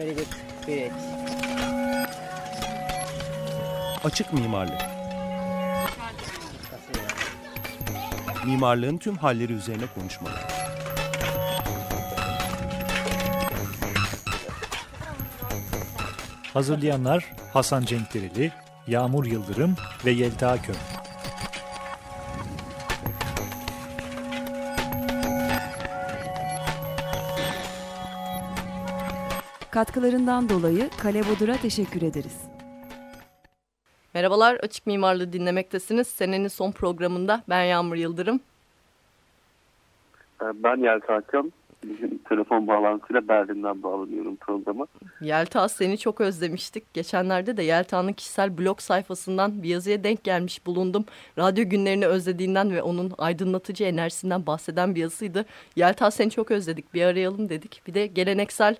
Very good. Great. Açık mimarlık. Mimarlığın tüm halleri üzerine konuşmalar. Hazırlayanlar Hasan Cenkdereli, Yağmur Yıldırım ve Yelta Kök. Katkılarından dolayı Kale Bodur'a teşekkür ederiz. Merhabalar, Açık Mimarlığı dinlemektesiniz. Senenin son programında ben Yağmur Yıldırım. Ee, Ben Yelta. Bizim telefon bağlantısıyla Berlin'den bağlanıyorum programa. Yelta seni çok özlemiştik. Geçenlerde de Yelta'nın kişisel blog sayfasından bir yazıya denk gelmiş bulundum. Radyo günlerini özlediğinden ve onun aydınlatıcı enerjisinden bahseden bir yazısıydı. Yelta seni çok özledik bir arayalım dedik. Bir de geleneksel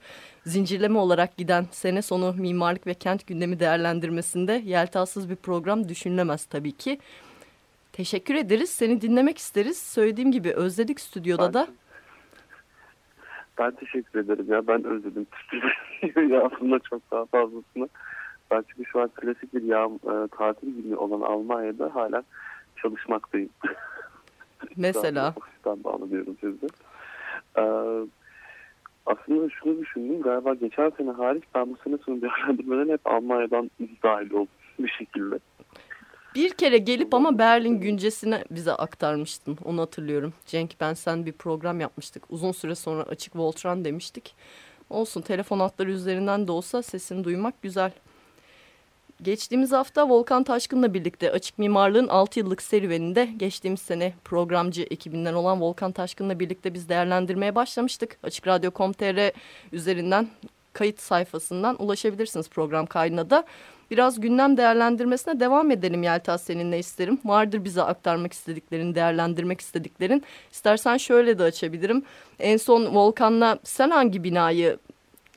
zincirleme olarak giden sene sonu mimarlık ve kent gündemi değerlendirmesinde Yelta'sız bir program düşünülemez tabii ki. Teşekkür ederiz. Seni dinlemek isteriz. Söylediğim gibi özledik stüdyoda Ben- da. Ben teşekkür ederim ya. Ben özledim. ya aslında çok daha fazlasını. Ben çünkü şu an klasik bir yağ, e, tatil günü olan Almanya'da hala çalışmaktayım. Mesela. Ofisten bağlanıyorum size. Ee, aslında şunu düşündüm. Galiba geçen sene hariç ben bu sene sonu değerlendirmeden hep Almanya'dan dahil oldum bir şekilde. Bir kere gelip ama Berlin güncesine bize aktarmıştın. Onu hatırlıyorum. Cenk ben sen bir program yapmıştık. Uzun süre sonra açık Voltran demiştik. Olsun telefon hatları üzerinden de olsa sesini duymak güzel. Geçtiğimiz hafta Volkan Taşkın'la birlikte Açık Mimarlığın 6 yıllık serüveninde geçtiğimiz sene programcı ekibinden olan Volkan Taşkın'la birlikte biz değerlendirmeye başlamıştık. Açık Radyo.com.tr üzerinden kayıt sayfasından ulaşabilirsiniz program kaydına da. Biraz gündem değerlendirmesine devam edelim Yelta seninle isterim. Vardır bize aktarmak istediklerin, değerlendirmek istediklerin. İstersen şöyle de açabilirim. En son Volkan'la sen hangi binayı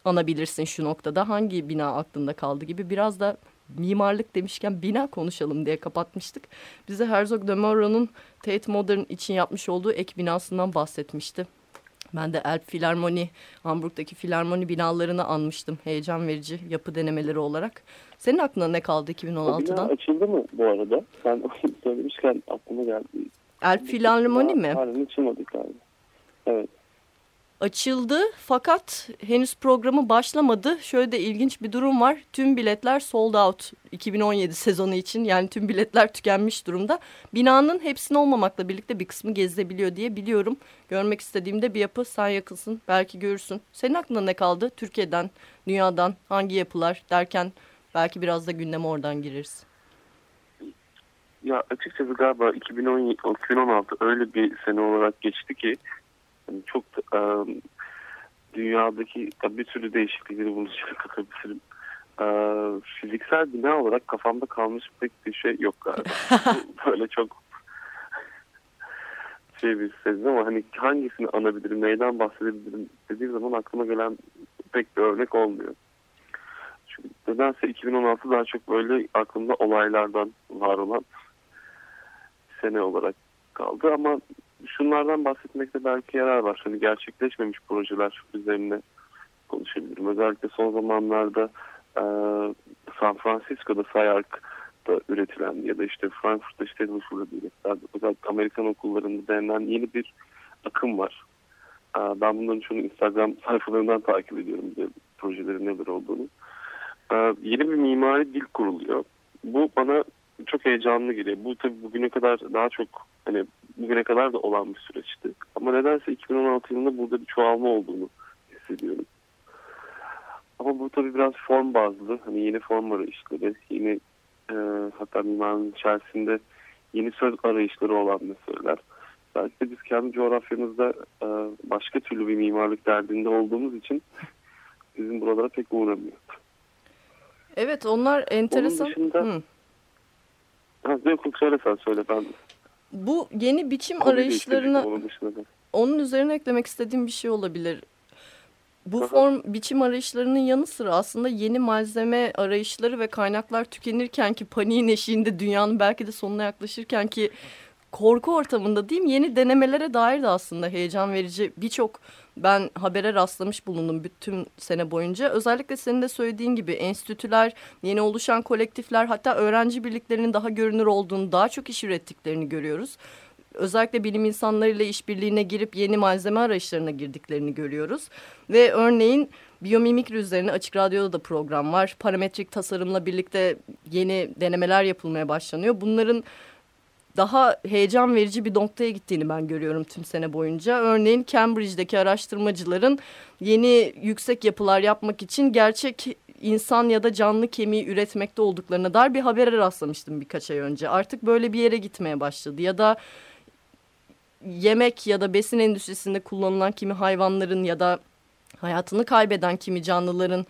anabilirsin şu noktada? Hangi bina aklında kaldı gibi biraz da mimarlık demişken bina konuşalım diye kapatmıştık. Bize Herzog de Meuron'un Tate Modern için yapmış olduğu ek binasından bahsetmişti. Ben de Elb Filarmoni, Hamburg'daki filarmoni binalarını anmıştım. Heyecan verici yapı denemeleri olarak. Senin aklına ne kaldı O bina 2016'dan? açıldı mı bu arada? Sen söylemişken aklıma geldi. Elb Filarmoni mi? Halen açılmadı galiba. Evet. Açıldı fakat henüz programı başlamadı. Şöyle de ilginç bir durum var. Tüm biletler sold out 2017 sezonu için. Yani tüm biletler tükenmiş durumda. Binanın hepsini olmamakla birlikte bir kısmı gezilebiliyor diye biliyorum. Görmek istediğimde bir yapı sen yakınsın. Belki görürsün. Senin aklına ne kaldı? Türkiye'den, dünyadan hangi yapılar derken belki biraz da gündeme oradan gireriz. Ya açıkçası galiba 2017, 2016 öyle bir sene olarak geçti ki hani çok e, dünyadaki bir sürü değişiklikleri bunun içine katabilirim. E, fiziksel bina olarak kafamda kalmış pek bir şey yok galiba. Böyle çok şey bir sezon ama hani hangisini anabilirim, neyden bahsedebilirim dediğim zaman aklıma gelen pek bir örnek olmuyor. Çünkü nedense 2016 daha çok böyle aklımda olaylardan var olan sene olarak kaldı ama şunlardan bahsetmekte belki yarar var. Hani gerçekleşmemiş projeler üzerine konuşabilirim. Özellikle son zamanlarda e, San Francisco'da SciArc'da üretilen ya da işte Frankfurt'ta işte üretilen özellikle Amerikan okullarında denenen yeni bir akım var. E, ben bunların çoğunu Instagram sayfalarından takip ediyorum de projelerin neler olduğunu. E, yeni bir mimari dil kuruluyor. Bu bana çok heyecanlı geliyor. Bu tabii bugüne kadar daha çok hani bugüne kadar da olan bir süreçti. Ama nedense 2016 yılında burada bir çoğalma olduğunu hissediyorum. Ama bu tabii biraz form bazlı. Hani yeni form arayışları, yeni e, hatta mimarinin içerisinde yeni söz arayışları olan meseleler. Belki de biz kendi coğrafyamızda e, başka türlü bir mimarlık derdinde olduğumuz için bizim buralara pek uğramıyor. Evet onlar enteresan. dışında- Hı. Ha, yok söyle sen söyle ben. Bu yeni biçim Konuyu arayışlarına onun üzerine eklemek istediğim bir şey olabilir. Bu Aha. form biçim arayışlarının yanı sıra aslında yeni malzeme arayışları ve kaynaklar tükenirken ki paniğin eşiğinde dünyanın belki de sonuna yaklaşırken ki korku ortamında diyeyim yeni denemelere dair de aslında heyecan verici birçok ben habere rastlamış bulundum bütün sene boyunca. Özellikle senin de söylediğin gibi enstitüler, yeni oluşan kolektifler hatta öğrenci birliklerinin daha görünür olduğunu, daha çok iş ürettiklerini görüyoruz özellikle bilim insanlarıyla işbirliğine girip yeni malzeme arayışlarına girdiklerini görüyoruz. Ve örneğin biyomimikri üzerine Açık Radyo'da da program var. Parametrik tasarımla birlikte yeni denemeler yapılmaya başlanıyor. Bunların daha heyecan verici bir noktaya gittiğini ben görüyorum tüm sene boyunca. Örneğin Cambridge'deki araştırmacıların yeni yüksek yapılar yapmak için gerçek insan ya da canlı kemiği üretmekte olduklarına dair bir habere rastlamıştım birkaç ay önce. Artık böyle bir yere gitmeye başladı ya da yemek ya da besin endüstrisinde kullanılan kimi hayvanların ya da hayatını kaybeden kimi canlıların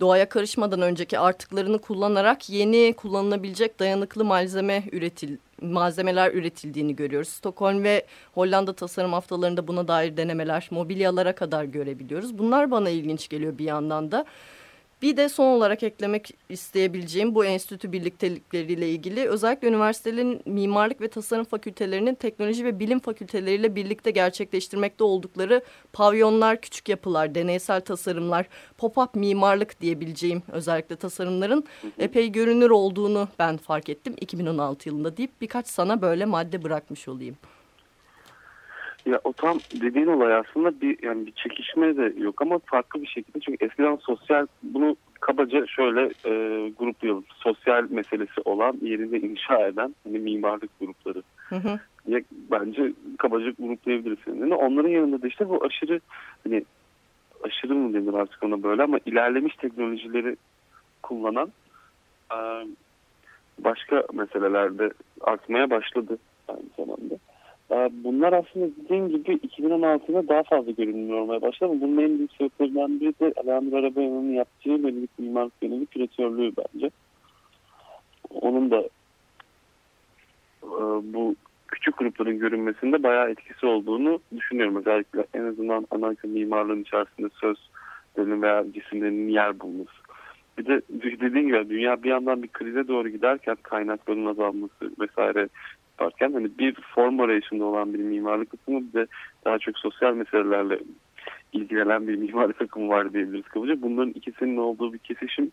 doğaya karışmadan önceki artıklarını kullanarak yeni kullanılabilecek dayanıklı malzeme üretil malzemeler üretildiğini görüyoruz. Stockholm ve Hollanda tasarım haftalarında buna dair denemeler mobilyalara kadar görebiliyoruz. Bunlar bana ilginç geliyor bir yandan da. Bir de son olarak eklemek isteyebileceğim bu enstitü birliktelikleriyle ilgili özellikle üniversitelerin mimarlık ve tasarım fakültelerinin teknoloji ve bilim fakülteleriyle birlikte gerçekleştirmekte oldukları pavyonlar, küçük yapılar, deneysel tasarımlar, pop-up mimarlık diyebileceğim özellikle tasarımların epey görünür olduğunu ben fark ettim 2016 yılında deyip birkaç sana böyle madde bırakmış olayım. Ya o tam dediğin olay aslında bir yani bir çekişme de yok ama farklı bir şekilde çünkü eskiden sosyal bunu kabaca şöyle e, gruplayalım. Sosyal meselesi olan yerinde inşa eden hani mimarlık grupları. Hı hı. Ya, bence kabaca gruplayabiliriz. Yani onların yanında da işte bu aşırı hani aşırı mı denir artık ona böyle ama ilerlemiş teknolojileri kullanan e, başka meselelerde artmaya başladı aynı zamanda. Ee, bunlar aslında dediğim gibi 2016'da daha fazla görünür olmaya başladı. Bunun en büyük sebeplerinden biri de Alamir Arabaya'nın yaptığı yönelik mimarlık yönelik küratörlüğü bence. Onun da e, bu küçük grupların görünmesinde bayağı etkisi olduğunu düşünüyorum. Özellikle en azından ana mimarlığın içerisinde sözlerin veya cisimlerin yer bulması. Bir de dediğim gibi dünya bir yandan bir krize doğru giderken kaynakların azalması vesaire yaparken hani bir form arayışında olan bir mimarlık akımı bir de daha çok sosyal meselelerle ilgilenen bir mimarlık akımı var diyebiliriz kabaca. Bunların ikisinin olduğu bir kesişim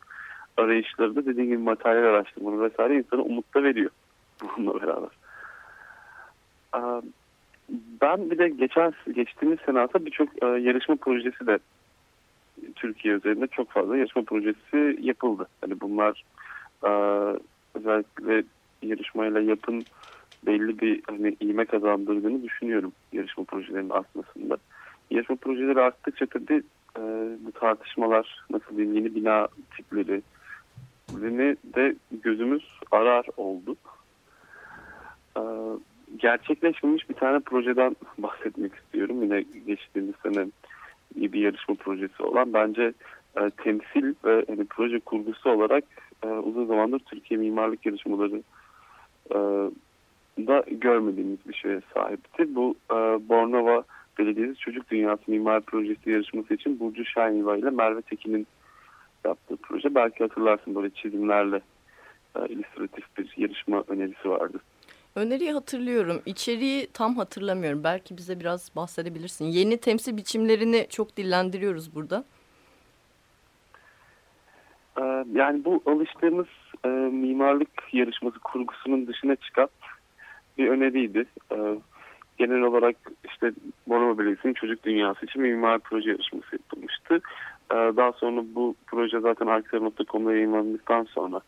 arayışları da dediğim gibi materyal araştırmanı vesaire insana umut da veriyor bununla beraber. Ben bir de geçen geçtiğimiz senata birçok yarışma projesi de Türkiye üzerinde çok fazla yarışma projesi yapıldı. Hani bunlar özellikle yarışmayla yapın belli bir hani ivme kazandırdığını düşünüyorum yarışma projelerinin artmasında. Yarışma projeleri arttıkça tabii e, bu tartışmalar nasıl diyeyim yeni bina tipleri de gözümüz arar oldu. E, gerçekleşmemiş bir tane projeden bahsetmek istiyorum. Yine geçtiğimiz sene bir yarışma projesi olan bence e, temsil ve hani proje kurgusu olarak e, uzun zamandır Türkiye mimarlık yarışmaları e, da görmediğimiz bir şeye sahipti. Bu e, Bornova Belediyesi Çocuk Dünyası Mimar Projesi yarışması için Burcu Şahinva ile Merve Tekin'in yaptığı proje. Belki hatırlarsın böyle çizimlerle e, illüstratif bir yarışma önerisi vardı. Öneriyi hatırlıyorum. İçeriği tam hatırlamıyorum. Belki bize biraz bahsedebilirsin. Yeni temsil biçimlerini çok dillendiriyoruz burada. E, yani bu alıştığımız e, mimarlık yarışması kurgusunun dışına çıkan bir öneriydi. Ee, genel olarak işte Bornova Belediyesi'nin çocuk dünyası için mimar proje yarışması yapılmıştı. Ee, daha sonra bu proje zaten Arksar.com'da yayınlandıktan sonra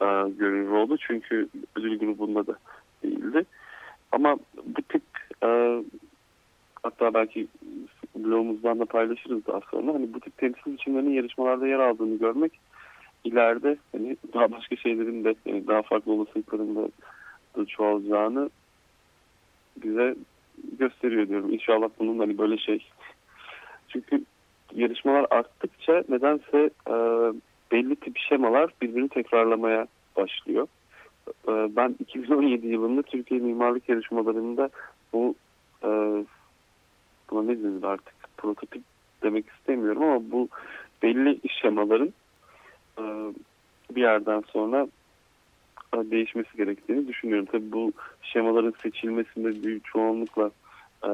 e, görünür oldu. Çünkü ödül grubunda da değildi. Ama bu tip e, hatta belki blogumuzdan da paylaşırız daha sonra. Hani bu tip temsil biçimlerinin yarışmalarda yer aldığını görmek ileride hani daha başka şeylerin de yani daha farklı olasılıkların da çoğalacağını bize gösteriyor diyorum. İnşallah bunun hani böyle şey. Çünkü yarışmalar arttıkça nedense e, belli tip şemalar birbirini tekrarlamaya başlıyor. E, ben 2017 yılında Türkiye mimarlık yarışmalarında bu e, buna ne denir artık prototip demek istemiyorum ama bu belli şemaların e, bir yerden sonra değişmesi gerektiğini düşünüyorum. Tabii bu şemaların seçilmesinde büyük çoğunlukla e,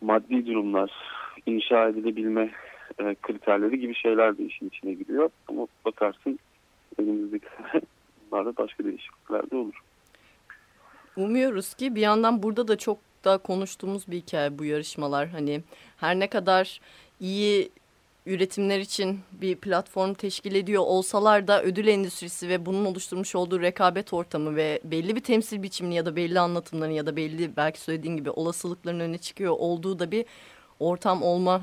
maddi durumlar, inşa edilebilme e, kriterleri gibi şeyler de işin içine giriyor. Ama bakarsın önümüzdeki sene bunlarda başka değişiklikler de olur. Umuyoruz ki bir yandan burada da çok daha konuştuğumuz bir hikaye bu yarışmalar. Hani her ne kadar iyi üretimler için bir platform teşkil ediyor olsalar da ödül endüstrisi ve bunun oluşturmuş olduğu rekabet ortamı ve belli bir temsil biçimini ya da belli anlatımların ya da belli belki söylediğin gibi olasılıkların öne çıkıyor olduğu da bir ortam olma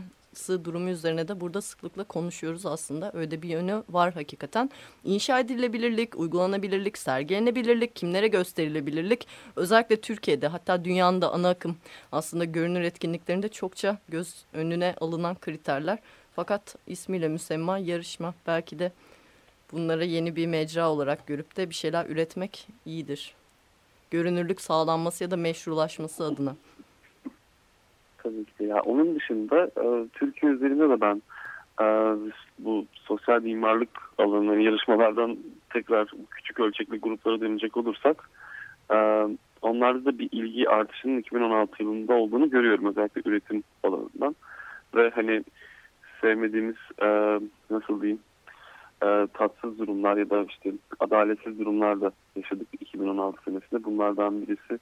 durumu üzerine de burada sıklıkla konuşuyoruz aslında. Öyle bir yönü var hakikaten. İnşa edilebilirlik, uygulanabilirlik, sergilenebilirlik, kimlere gösterilebilirlik özellikle Türkiye'de hatta dünyanın da ana akım aslında görünür etkinliklerinde çokça göz önüne alınan kriterler. Fakat ismiyle müsemma yarışma belki de bunlara yeni bir mecra olarak görüp de bir şeyler üretmek iyidir. Görünürlük sağlanması ya da meşrulaşması adına. Tabii ki ya. Onun dışında e, Türkiye üzerinde de ben e, bu sosyal mimarlık alanı yarışmalardan tekrar küçük ölçekli gruplara dönecek olursak e, onlarda da bir ilgi artışının 2016 yılında olduğunu görüyorum özellikle üretim alanından ve hani sevmediğimiz e, nasıl diyeyim e, tatsız durumlar ya da işte adaletsiz durumlar da yaşadık 2016 senesinde. Bunlardan birisi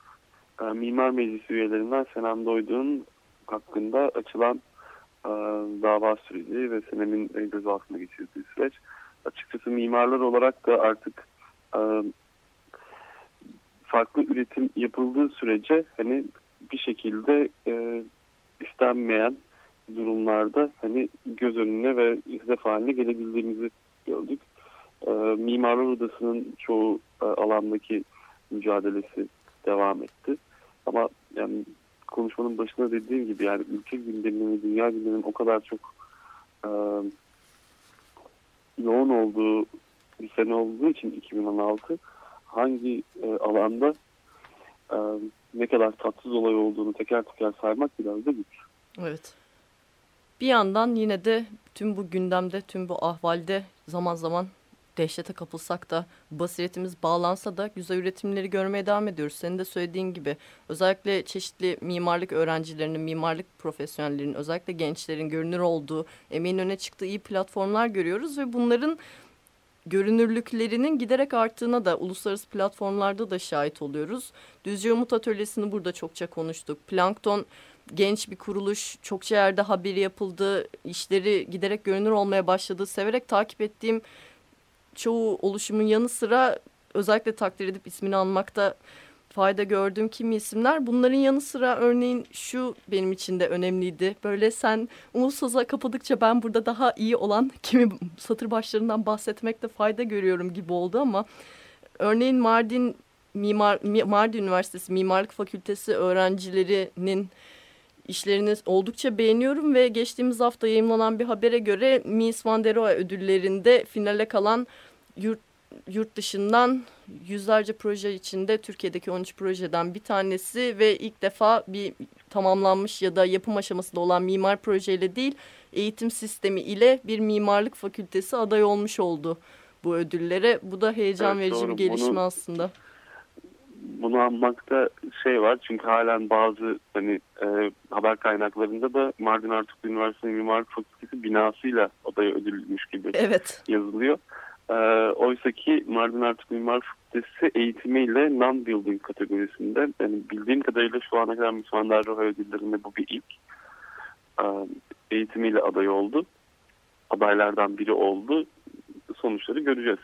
e, Mimar Meclisi üyelerinden Senem Doyduğ'un hakkında açılan e, dava süreci ve Senem'in gözaltına geçirdiği süreç. Açıkçası mimarlar olarak da artık e, farklı üretim yapıldığı sürece hani bir şekilde e, istenmeyen durumlarda hani göz önüne ve hedef haline gelebildiğimizi gördük. E, Mimarlar Odası'nın çoğu e, alandaki mücadelesi devam etti. Ama yani konuşmanın başında dediğim gibi yani ülke gündeminin, dünya gündeminin o kadar çok e, yoğun olduğu bir sene olduğu için 2016 hangi e, alanda e, ne kadar tatsız olay olduğunu teker teker saymak biraz da güç. Evet. Bir yandan yine de tüm bu gündemde, tüm bu ahvalde zaman zaman dehşete kapılsak da basiretimiz bağlansa da güzel üretimleri görmeye devam ediyoruz. Senin de söylediğin gibi özellikle çeşitli mimarlık öğrencilerinin, mimarlık profesyonellerinin, özellikle gençlerin görünür olduğu, emeğin öne çıktığı iyi platformlar görüyoruz ve bunların görünürlüklerinin giderek arttığına da uluslararası platformlarda da şahit oluyoruz. Düzce Umut Atölyesi'ni burada çokça konuştuk. Plankton genç bir kuruluş, çokça yerde haberi yapıldı, işleri giderek görünür olmaya başladı. Severek takip ettiğim çoğu oluşumun yanı sıra özellikle takdir edip ismini anmakta fayda gördüğüm kimi isimler. Bunların yanı sıra örneğin şu benim için de önemliydi. Böyle sen umutsuzluğa kapadıkça ben burada daha iyi olan kimi satır başlarından bahsetmekte fayda görüyorum gibi oldu ama örneğin Mardin Mimar Mardin Üniversitesi Mimarlık Fakültesi öğrencilerinin işlerini oldukça beğeniyorum ve geçtiğimiz hafta yayınlanan bir habere göre Mies van der Rohe ödüllerinde finale kalan yurt, yurt dışından yüzlerce proje içinde Türkiye'deki 13 projeden bir tanesi ve ilk defa bir tamamlanmış ya da yapım aşamasında olan mimar projeyle değil eğitim sistemi ile bir mimarlık fakültesi aday olmuş oldu bu ödüllere. Bu da heyecan evet, verici doğru. bir gelişme Bunu... aslında bunu anmakta şey var çünkü halen bazı hani e, haber kaynaklarında da Mardin Artuklu Üniversitesi Mimarlık Fakültesi binasıyla adaya ödülmüş gibi evet. yazılıyor. E, Oysa ki Mardin Artuklu Mimarlık Fakültesi eğitimiyle non-building kategorisinde yani bildiğim kadarıyla şu ana kadar Müslüman Roha ödüllerinde bu bir ilk. E, eğitimiyle aday oldu. Adaylardan biri oldu. Sonuçları göreceğiz.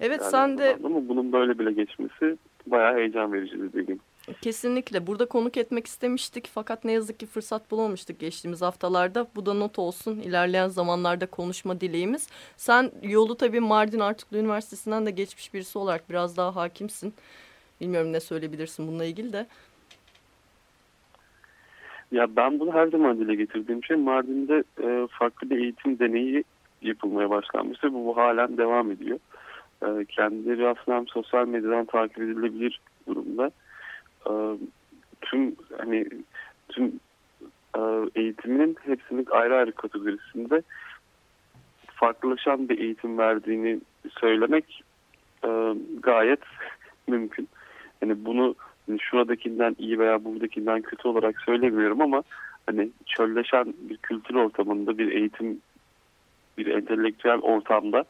Evet yani sen de... Ama bunun böyle bile geçmesi bayağı heyecan verici gün. Kesinlikle. Burada konuk etmek istemiştik fakat ne yazık ki fırsat bulamamıştık geçtiğimiz haftalarda. Bu da not olsun. İlerleyen zamanlarda konuşma dileğimiz. Sen yolu tabii Mardin Artuklu Üniversitesi'nden de geçmiş birisi olarak biraz daha hakimsin. Bilmiyorum ne söyleyebilirsin bununla ilgili de. Ya ben bunu her zaman dile getirdiğim şey Mardin'de e, farklı bir eğitim deneyi yapılmaya başlanmış ve bu, bu halen devam ediyor. E, kendileri aslında sosyal medyadan takip edilebilir durumda. E, tüm hani tüm e, eğitiminin hepsinin ayrı ayrı kategorisinde farklılaşan bir eğitim verdiğini söylemek e, gayet mümkün. Yani bunu hani şuradakinden iyi veya buradakinden kötü olarak söylemiyorum ama hani çölleşen bir kültür ortamında bir eğitim bir entelektüel ortamda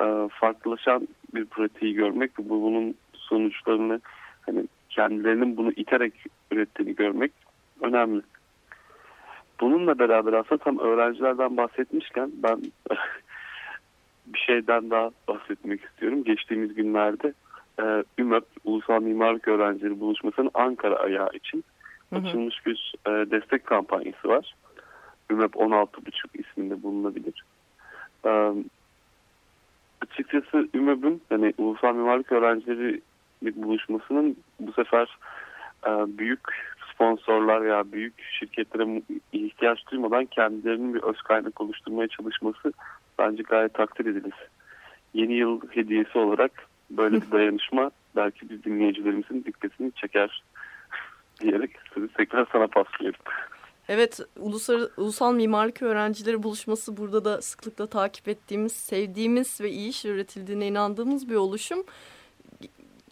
e, farklılaşan bir pratiği görmek ve bu- bunun sonuçlarını hani kendilerinin bunu iterek ürettiğini görmek önemli. Bununla beraber aslında tam öğrencilerden bahsetmişken ben bir şeyden daha bahsetmek istiyorum. Geçtiğimiz günlerde e, ÜMÖP Ulusal Mimarlık Öğrencileri Buluşması'nın Ankara ayağı için Hı hı. açılmış bir e, destek kampanyası var. ÜMÖP 16.5 isminde bulunabilir. E, açıkçası ÜMÖP'ün hani Ulusal Mimarlık Öğrencileri buluşmasının bu sefer e, büyük sponsorlar ya büyük şirketlere ihtiyaç duymadan kendilerinin bir öz kaynak oluşturmaya çalışması bence gayet takdir edilir. Yeni yıl hediyesi olarak böyle bir dayanışma belki biz dinleyicilerimizin dikkatini çeker diyerek sözü tekrar sana paslıyorum. Evet, Ulusal, Ulusal Mimarlık Öğrencileri Buluşması burada da sıklıkla takip ettiğimiz, sevdiğimiz ve iyi iş üretildiğine inandığımız bir oluşum.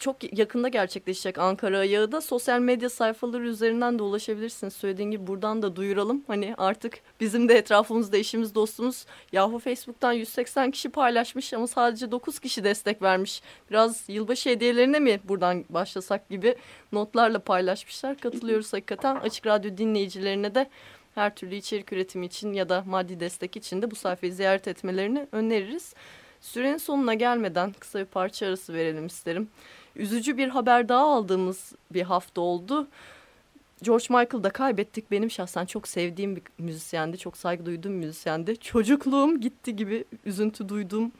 Çok yakında gerçekleşecek Ankara ayağı da sosyal medya sayfaları üzerinden de ulaşabilirsiniz. Söylediğin gibi buradan da duyuralım. Hani artık bizim de etrafımızda eşimiz dostumuz yahu Facebook'tan 180 kişi paylaşmış ama sadece 9 kişi destek vermiş. Biraz yılbaşı hediyelerine mi buradan başlasak gibi notlarla paylaşmışlar. Katılıyoruz hakikaten. Açık Radyo dinleyicilerine de her türlü içerik üretimi için ya da maddi destek için de bu sayfayı ziyaret etmelerini öneririz. Sürenin sonuna gelmeden kısa bir parça arası verelim isterim. Üzücü bir haber daha aldığımız bir hafta oldu. George Michael'ı da kaybettik. Benim şahsen çok sevdiğim bir müzisyendi. Çok saygı duyduğum müzisyendi. Çocukluğum gitti gibi üzüntü duyduğum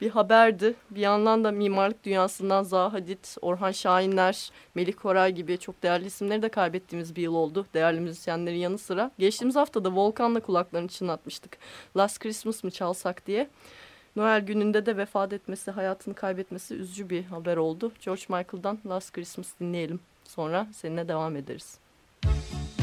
bir haberdi. Bir yandan da mimarlık dünyasından Zaha Hadid, Orhan Şahinler, Melih Koray gibi çok değerli isimleri de kaybettiğimiz bir yıl oldu. Değerli müzisyenlerin yanı sıra. Geçtiğimiz hafta da Volkan'la kulaklarını çınlatmıştık. Last Christmas mı çalsak diye. Noel gününde de vefat etmesi, hayatını kaybetmesi üzücü bir haber oldu. George Michael'dan Last Christmas dinleyelim. Sonra seninle devam ederiz. Last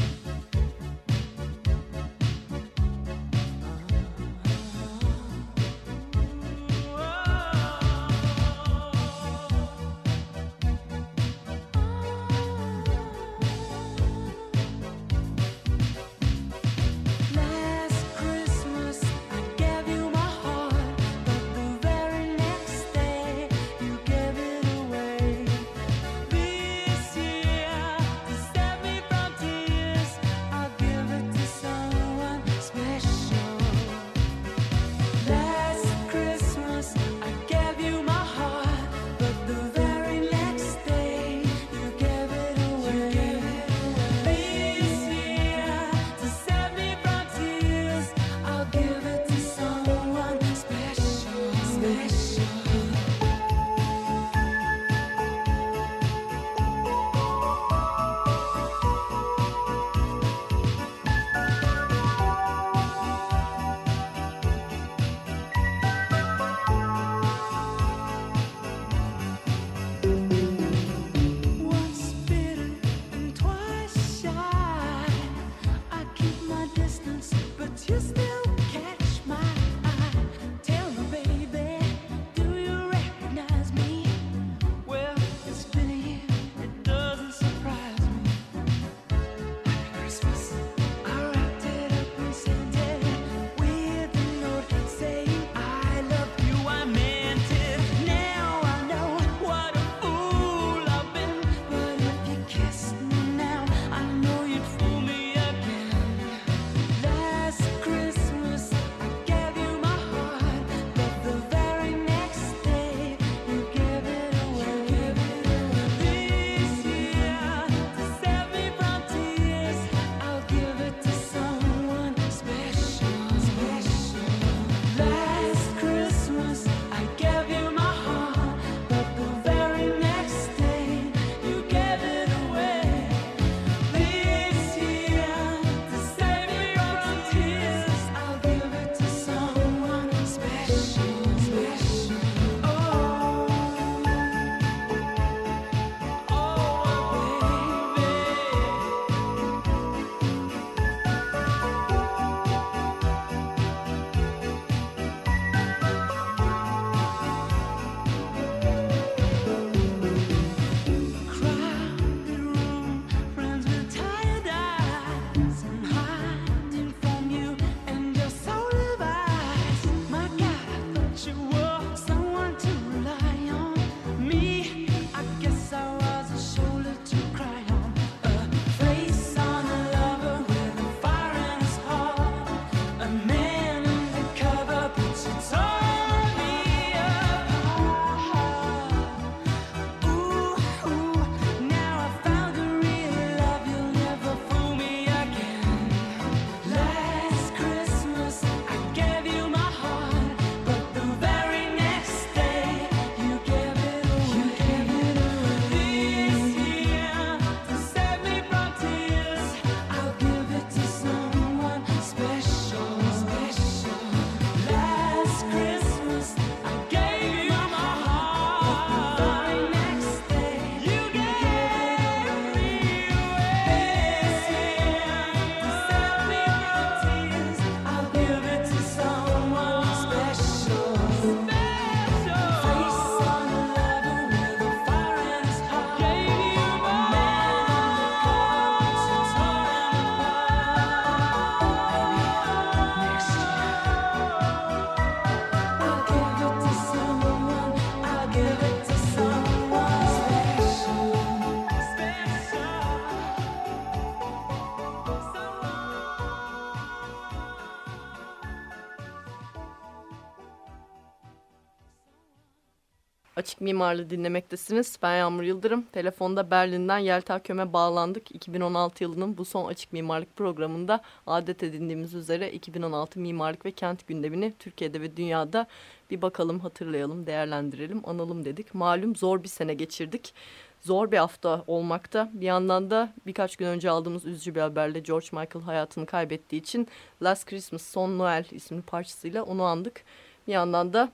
Açık Mimarlı dinlemektesiniz. Ben Yağmur Yıldırım. Telefonda Berlin'den Yelta Köm'e bağlandık. 2016 yılının bu son açık mimarlık programında adet edindiğimiz üzere 2016 mimarlık ve kent gündemini Türkiye'de ve dünyada bir bakalım, hatırlayalım, değerlendirelim, analım dedik. Malum zor bir sene geçirdik. Zor bir hafta olmakta. Bir yandan da birkaç gün önce aldığımız üzücü bir haberle George Michael hayatını kaybettiği için Last Christmas, Son Noel isimli parçasıyla onu andık. Bir yandan da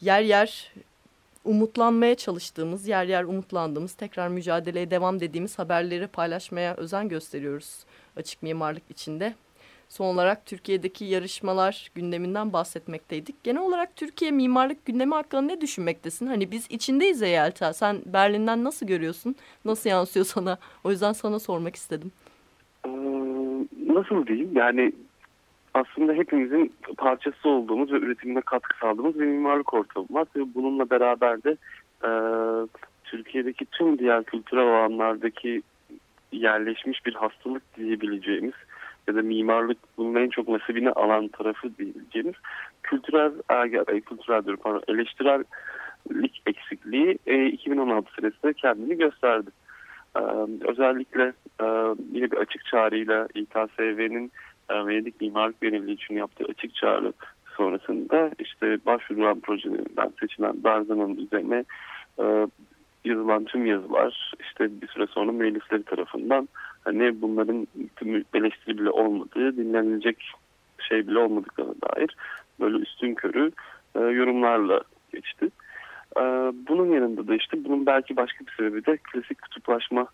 yer yer umutlanmaya çalıştığımız, yer yer umutlandığımız, tekrar mücadeleye devam dediğimiz haberleri paylaşmaya özen gösteriyoruz açık mimarlık içinde. Son olarak Türkiye'deki yarışmalar gündeminden bahsetmekteydik. Genel olarak Türkiye mimarlık gündemi hakkında ne düşünmektesin? Hani biz içindeyiz ya Yelta. Sen Berlin'den nasıl görüyorsun? Nasıl yansıyor sana? O yüzden sana sormak istedim. Ee, nasıl diyeyim? Yani aslında hepimizin parçası olduğumuz ve üretimine katkı sağladığımız bir mimarlık ortamı var. Ve bununla beraber de e, Türkiye'deki tüm diğer kültürel alanlardaki yerleşmiş bir hastalık diyebileceğimiz ya da mimarlık bunun en çok nasibini alan tarafı diyebileceğimiz kültürel, e, kültürel diyorum, pardon, eleştirellik eksikliği e, 2016 senesinde kendini gösterdi. E, özellikle e, yine bir açık çağrıyla İKSV'nin Venedik Mimarlık Verimliliği için yaptığı açık çağrı sonrasında işte başvurulan projeden seçilen Barzan'ın üzerine e, yazılan tüm yazılar işte bir süre sonra müellifleri tarafından hani bunların tüm eleştiri bile olmadığı, dinlenilecek şey bile olmadıklarına dair böyle üstün körü e, yorumlarla geçti. E, bunun yanında da işte bunun belki başka bir sebebi de klasik kutuplaşma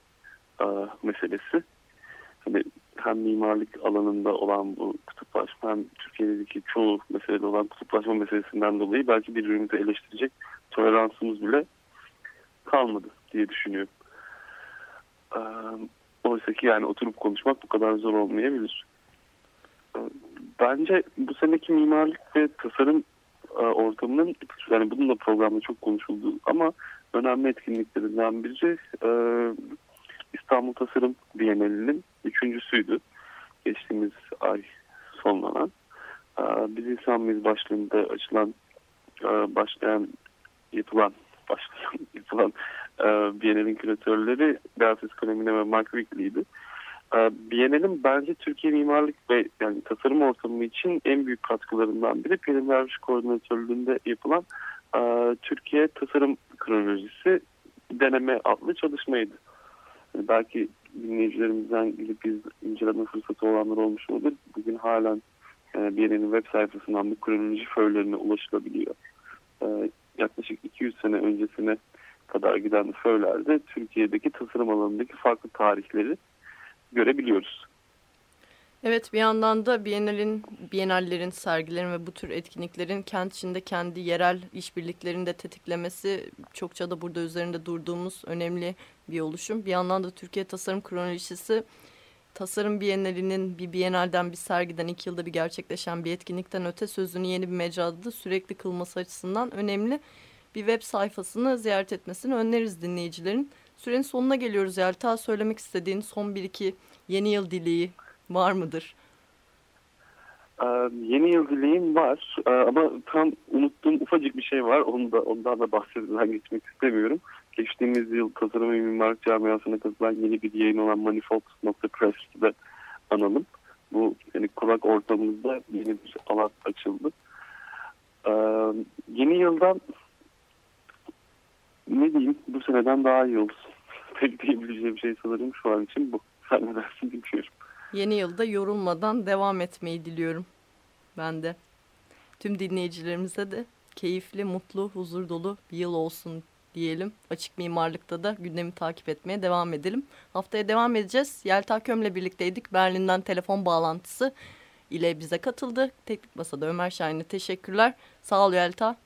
e, meselesi. Hani hem mimarlık alanında olan bu kutuplaşma hem Türkiye'deki çoğu meselede olan kutuplaşma meselesinden dolayı belki birbirimizi eleştirecek toleransımız bile kalmadı diye düşünüyorum. Ee, oysa ki yani oturup konuşmak bu kadar zor olmayabilir. Ee, bence bu seneki mimarlık ve tasarım e, ortamının yani bunun da programda çok konuşuldu ama önemli etkinliklerinden biri e, İstanbul Tasarım Bienalinin üçüncüsüydü. Geçtiğimiz ay sonlanan. Biz İnsan Mıyız başlığında açılan e, başlayan yapılan başlayan yapılan e, Biennial'in küratörleri Beatrice Kalemine ve Mark Wickley'di. E, Biennial'in bence Türkiye mimarlık ve yani tasarım ortamı için en büyük katkılarından biri Pelin Derviş koordinatörlüğünde yapılan Türkiye Tasarım Kronolojisi deneme adlı çalışmaydı. Yani belki dinleyicilerimizden gidip biz inceleme fırsatı olanlar olmuş olabilir. Bugün halen e, Biennial'in web sayfasından bu kronoloji föylerine ulaşılabiliyor. E, yaklaşık 200 sene öncesine kadar giden föylerde Türkiye'deki tasarım alanındaki farklı tarihleri görebiliyoruz. Evet bir yandan da Biennale'in, Biennallerin, sergilerin ve bu tür etkinliklerin kent içinde kendi yerel işbirliklerini de tetiklemesi çokça da burada üzerinde durduğumuz önemli bir oluşum. Bir yandan da Türkiye Tasarım Kronolojisi Tasarım Bienalinin bir Bienalden bir sergiden iki yılda bir gerçekleşen bir etkinlikten öte sözünü yeni bir mecrada da sürekli kılması açısından önemli bir web sayfasını ziyaret etmesini öneririz dinleyicilerin. Sürenin sonuna geliyoruz Yelta. Söylemek istediğin son bir iki yeni yıl dileği var mıdır? Ee, yeni yıl dileğim var Ee, ama tam unuttuğum ufacık bir şey var. Onu da, ondan da bahsetmeden geçmek istemiyorum. Geçtiğimiz yıl tasarım ve mimarlık camiasına katılan yeni bir yayın olan Manifold.press'de de analım. Bu yani kulak ortamımızda yeni bir alan açıldı. Ee, yeni yıldan ne diyeyim bu seneden daha iyi olsun. Tek diyebileceğim şey sanırım şu an için bu. Sen ne dersin bilmiyorum. Yeni yılda yorulmadan devam etmeyi diliyorum. Ben de. Tüm dinleyicilerimize de keyifli, mutlu, huzur dolu bir yıl olsun diyelim. Açık mimarlıkta da gündemi takip etmeye devam edelim. Haftaya devam edeceğiz. Yelta Köm'le birlikteydik. Berlin'den telefon bağlantısı ile bize katıldı. Teknik Masa'da Ömer Şahin'e teşekkürler. Sağ ol Yelta.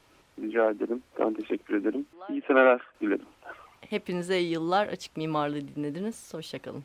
Rica ederim. Ben teşekkür ederim. İyi seneler dilerim. Hepinize iyi yıllar. Açık mimarlığı dinlediniz. Hoşçakalın.